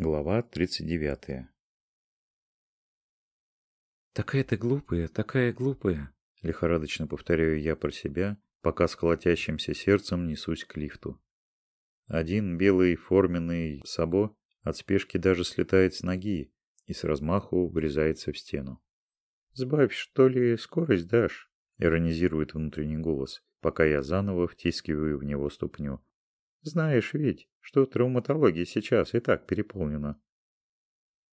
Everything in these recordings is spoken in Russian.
Глава 39 «Такая ты глупая, такая глупая!» Лихорадочно повторяю я про себя, пока с колотящимся сердцем несусь к лифту. Один белый форменный сабо от спешки даже слетает с ноги и с размаху врезается в стену. «Сбавь, что ли, скорость дашь?» — иронизирует внутренний голос, пока я заново втискиваю в него ступню. «Знаешь ведь, что травматология сейчас и так переполнена».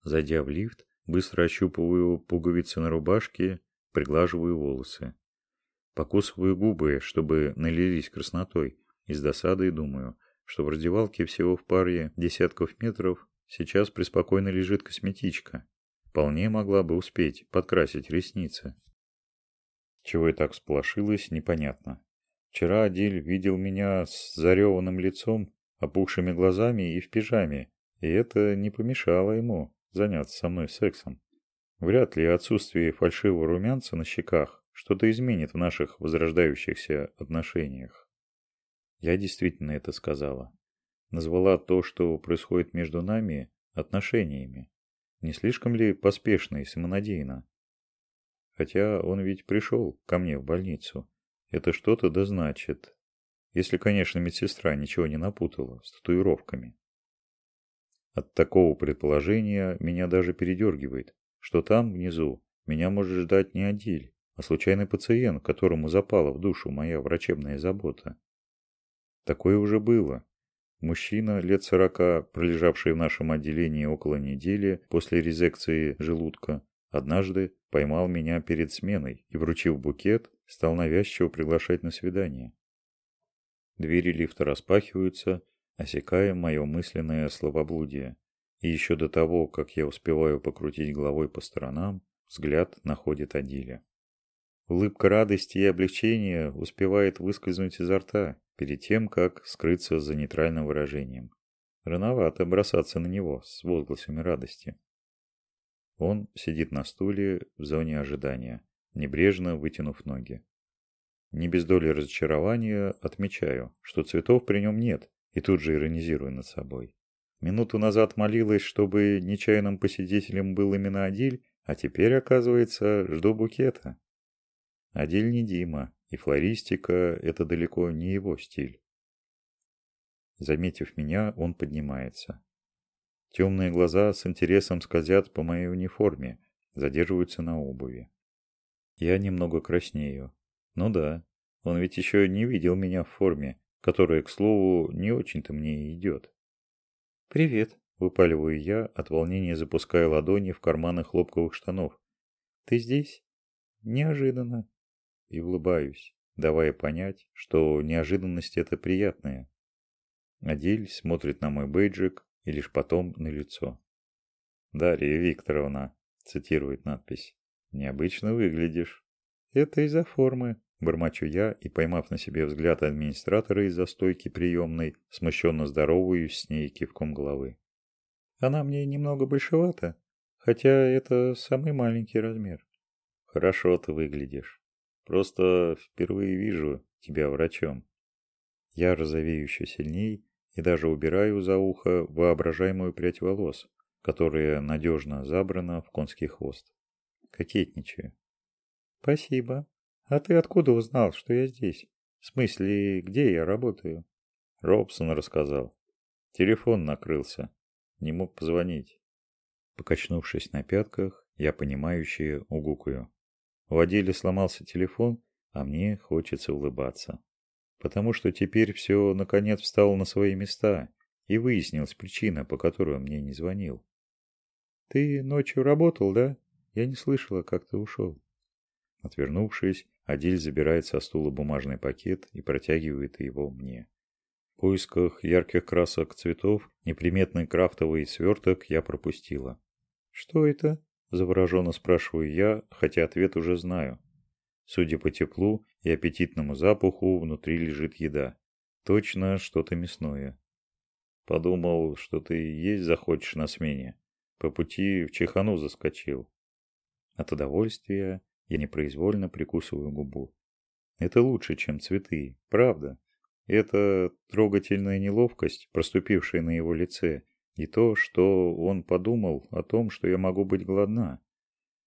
Зайдя в лифт, быстро ощупываю пуговицы на рубашке, приглаживаю волосы. Покусываю губы, чтобы налились краснотой, и с досадой думаю, что в раздевалке всего в паре десятков метров сейчас преспокойно лежит косметичка. Вполне могла бы успеть подкрасить ресницы. Чего я так всполошилась, непонятно. Вчера Адиль видел меня с зареванным лицом, опухшими глазами и в пижаме, и это не помешало ему заняться со мной сексом. Вряд ли отсутствие фальшивого румянца на щеках что-то изменит в наших возрождающихся отношениях. Я действительно это сказала. Назвала то, что происходит между нами, отношениями. Не слишком ли поспешно и самонадеянно? Хотя он ведь пришел ко мне в больницу. Это что-то да значит. Если, конечно, медсестра ничего не напутала с татуировками. От такого предположения меня даже передергивает, что там, внизу, меня может ждать не Адиль, а случайный пациент, которому запала в душу моя врачебная забота. Такое уже было. Мужчина лет сорока, пролежавший в нашем отделении около недели после резекции желудка, однажды поймал меня перед сменой и, вручив букет, стал навязчиво приглашать на свидание. Двери лифта распахиваются, осекая мое мысленное словоблудие. И еще до того, как я успеваю покрутить головой по сторонам, взгляд находит Адиля. Улыбка радости и облегчения успевает выскользнуть изо рта перед тем, как скрыться за нейтральным выражением. Рановато бросаться на него с возгласами радости. Он сидит на стуле в зоне ожидания, небрежно вытянув ноги. Не без доли разочарования отмечаю, что цветов при нем нет, и тут же иронизирую над собой. Минуту назад молилась, чтобы нечаянным посетителем был именно Адиль, а теперь, оказывается, жду букета. Адиль не Дима, и флористика – это далеко не его стиль. Заметив меня, он поднимается. Темные глаза с интересом скользят по моей униформе, задерживаются на обуви. Я немного краснею. Ну да, он ведь еще не видел меня в форме, которая, к слову, не очень-то мне идет. «Привет», – выпаливаю я, от волнения запуская ладони в карманы хлопковых штанов. «Ты здесь?» «Неожиданно». И улыбаюсь, давая понять, что неожиданность это приятная. Адель смотрит на мой бейджик и лишь потом на лицо. «Дарья Викторовна», – цитирует надпись, – «необычно выглядишь». «Это из-за формы», Бормочу я и, поймав на себе взгляд администратора из-за стойки приемной, смущенно здороваюсь с ней кивком головы. Она мне немного большевата, хотя это самый маленький размер. Хорошо ты выглядишь. Просто впервые вижу тебя врачом. Я розовею еще сильней и даже убираю за ухо воображаемую прядь волос, которая надежно забрана в конский хвост. Кокетничаю. Спасибо. «А ты откуда узнал, что я здесь? В смысле, где я работаю?» Робсон рассказал. Телефон накрылся. Не мог позвонить. Покачнувшись на пятках, я понимающе угукаю. У Аделе сломался телефон, а мне хочется улыбаться. Потому что теперь все наконец встало на свои места, и выяснилась причина, по которой он мне не звонил. «Ты ночью работал, да? Я не слышала, как ты ушел». Отвернувшись, Адиль забирает со стула бумажный пакет и протягивает его мне. В поисках ярких красок цветов неприметный крафтовый сверток я пропустила. «Что это?» – завороженно спрашиваю я, хотя ответ уже знаю. Судя по теплу и аппетитному запаху, внутри лежит еда. Точно что-то мясное. Подумал, что ты есть захочешь на смене. По пути в чехану заскочил. От удовольствия я непроизвольно прикусываю губу. Это лучше, чем цветы, правда. Это трогательная неловкость, проступившая на его лице, И то, что он подумал о том, что я могу быть голодна.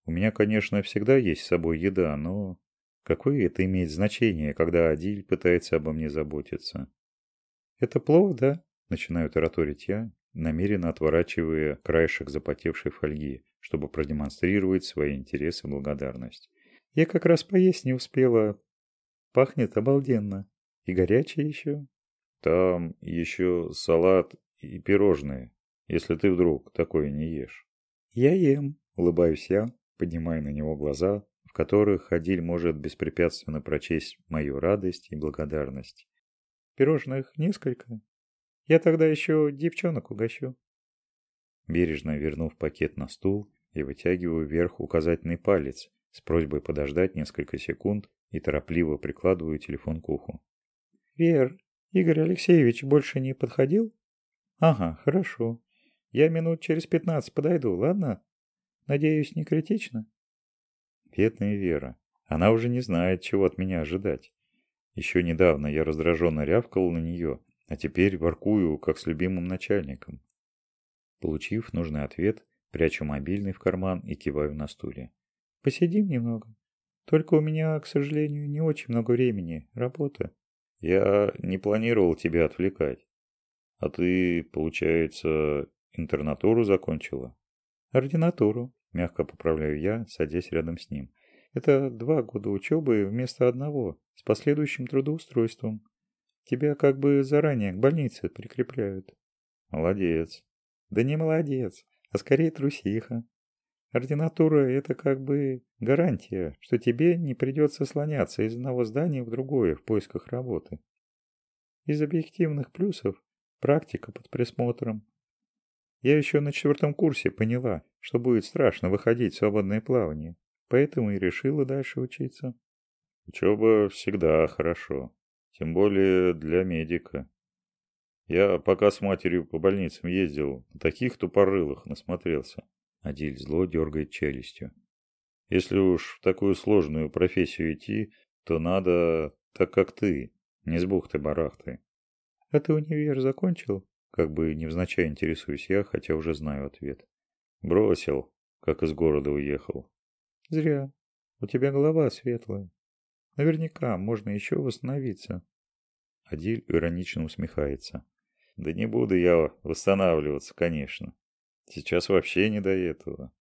У меня, конечно, всегда есть с собой еда, но какое это имеет значение, когда Адиль пытается обо мне заботиться? Это плохо, да? Начинаю тараторить я, намеренно отворачивая краешек запотевшей фольги, чтобы продемонстрировать свои интересы и благодарность. Я как раз поесть не успела. Пахнет обалденно. И горячее еще. Там еще салат и пирожные, если ты вдруг такое не ешь. Я ем, улыбаюсь я, поднимая на него глаза, в которых Хадиль может беспрепятственно прочесть мою радость и благодарность. Пирожных несколько. Я тогда еще девчонок угощу. Бережно вернув пакет на стул, я вытягиваю вверх указательный палец с просьбой подождать несколько секунд и торопливо прикладываю телефон к уху. «Вер, Игорь Алексеевич больше не подходил?» «Ага, хорошо. Я минут через пятнадцать подойду, ладно? Надеюсь, не критично?» Бедная Вера. Она уже не знает, чего от меня ожидать. Еще недавно я раздраженно рявкал на нее, а теперь воркую, как с любимым начальником. Получив нужный ответ, прячу мобильный в карман и киваю на стуле. «Посидим немного. Только у меня, к сожалению, не очень много времени. Работа». «Я не планировал тебя отвлекать. А ты, получается, интернатуру закончила?» «Ординатуру», – мягко поправляю я, садясь рядом с ним. «Это два года учебы вместо одного, с последующим трудоустройством. Тебя как бы заранее к больнице прикрепляют». «Молодец». «Да не молодец, а скорее трусиха. Ординатура – это как бы гарантия, что тебе не придется слоняться из одного здания в другое в поисках работы. Из объективных плюсов – практика под присмотром. Я еще на четвертом курсе поняла, что будет страшно выходить в свободное плавание, поэтому и решила дальше учиться. Учеба всегда хорошо, тем более для медика. Я пока с матерью по больницам ездил, таких тупорылых насмотрелся. Адиль зло дергает челюстью. Если уж в такую сложную профессию идти, то надо так, как ты, не с бухты-барахты. А ты универ закончил? Как бы невзначай интересуюсь я, хотя уже знаю ответ. Бросил, как из города уехал. Зря. У тебя голова светлая. Наверняка можно еще восстановиться. Адиль иронично усмехается. Да не буду я восстанавливаться, конечно. Сейчас вообще не до этого.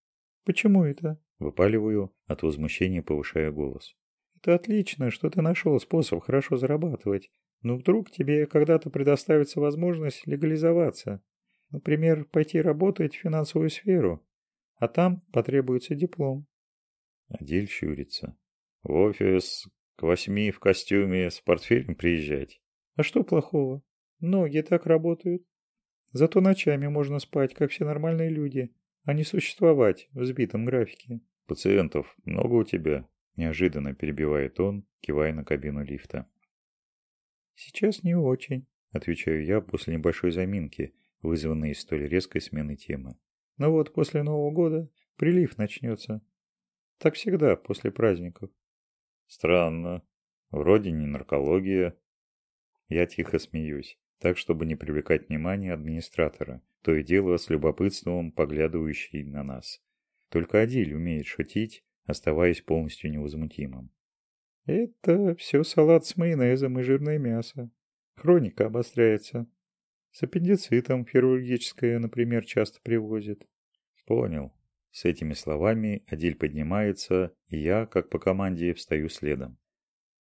Почему это? Выпаливаю, от возмущения повышая голос. Это отлично, что ты нашел способ хорошо зарабатывать. Но вдруг тебе когда-то предоставится возможность легализоваться. Например, пойти работать в финансовую сферу. А там потребуется диплом. Адиль щурится. В офис к восьми в костюме с портфелем приезжать. А что плохого? Многие так работают. Зато ночами можно спать, как все нормальные люди, а не существовать в сбитом графике. Пациентов много у тебя? Неожиданно перебивает он, кивая на кабину лифта. Сейчас не очень, отвечаю я после небольшой заминки, вызванной столь резкой смены темы. Но вот после Нового года прилив начнется. Так всегда после праздников. Странно. Вроде не наркология. Я тихо смеюсь так чтобы не привлекать внимание администратора, то и дело с любопытством поглядывающий на нас. Только Адиль умеет шутить, оставаясь полностью невозмутимым. Это все салат с майонезом и жирное мясо. Хроника обостряется. С аппендицитом хирургическое, например, часто привозят. Понял. С этими словами Адиль поднимается, и я, как по команде, встаю следом.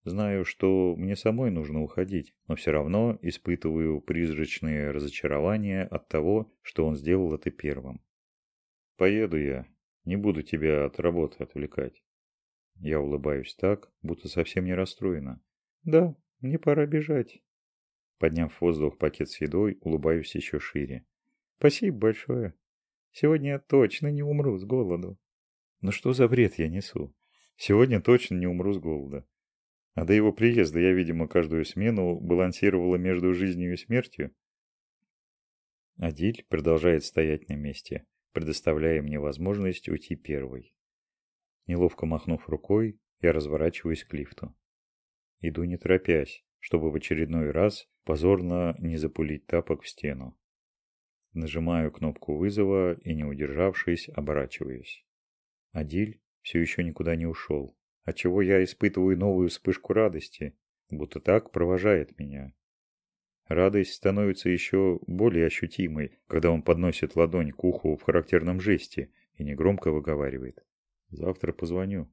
Знаю, что мне самой нужно уходить, но все равно испытываю призрачные разочарования от того, что он сделал это первым. Поеду я, не буду тебя от работы отвлекать. Я улыбаюсь так, будто совсем не расстроена. Да, мне пора бежать. Подняв в воздух пакет с едой, улыбаюсь еще шире. Спасибо большое. Сегодня я точно не умру с голоду. Ну что за бред я несу? Сегодня точно не умру с голода. А до его приезда я, видимо, каждую смену балансировала между жизнью и смертью. Адиль продолжает стоять на месте, предоставляя мне возможность уйти первой. Неловко махнув рукой, я разворачиваюсь к лифту. Иду не торопясь, чтобы в очередной раз позорно не запулить тапок в стену. Нажимаю кнопку вызова и, не удержавшись, оборачиваюсь. Адиль все еще никуда не ушел, отчего я испытываю новую вспышку радости, будто так провожает меня. Радость становится еще более ощутимой, когда он подносит ладонь к уху в характерном жесте и негромко выговаривает. «Завтра позвоню».